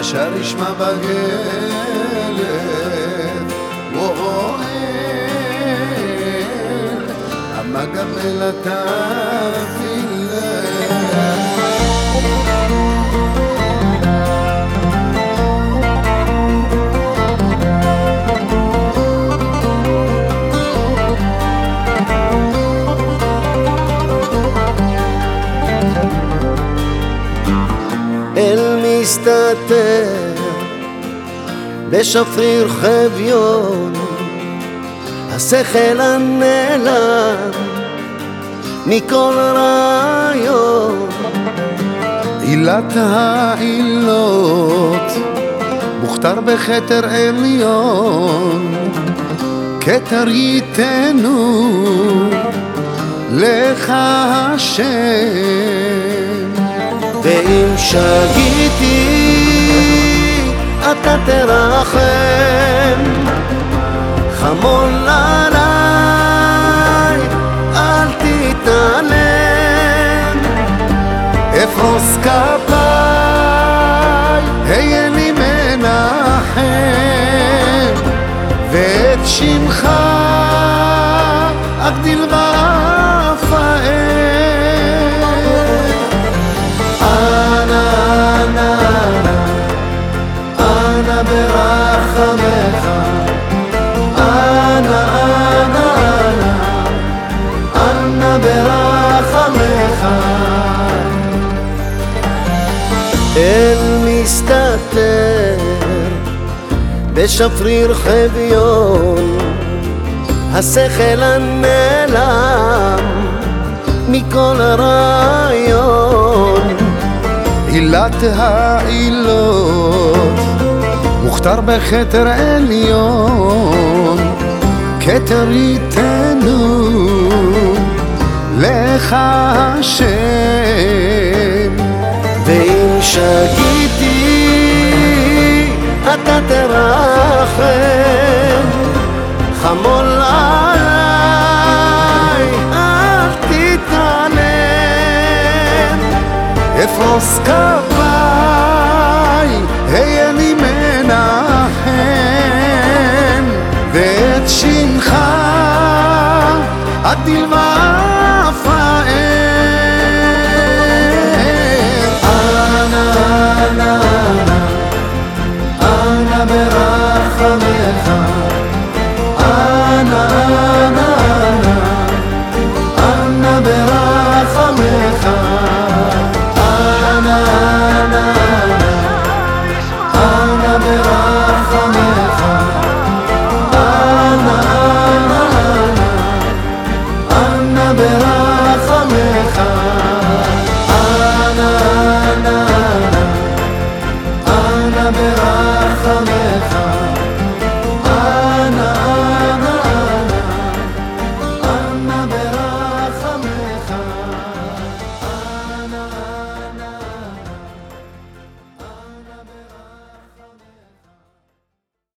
אשר ישמע בגלב ואוהל המגמל התפילה מסתתר בשפריר חביון השכל הנעלם מכל רעיון. עילת העילות מוכתר בכתר עליון. כתר ייתנו לך השם. ואם שגיתי אתה תרחם חמול עליי אל תתעלם. אפרוס כפיי היה לי מנחם. ואת שמך אגדיל ברחמך. אנא אנא אנא אנא ברחמך. אל מסתתר בשפריר חביון השכל הנעלם מכל רעיון עילת העילות מוכתר בכתר עליון כתר ייתנו לך השם. ואם שגיתי אתה תרחם Fatil va